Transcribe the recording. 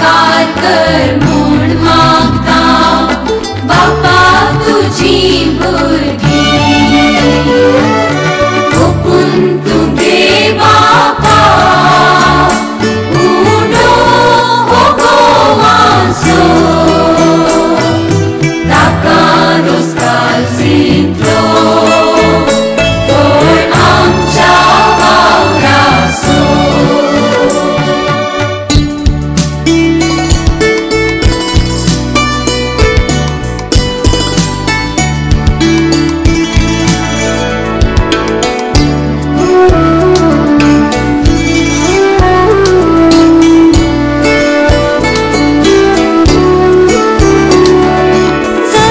का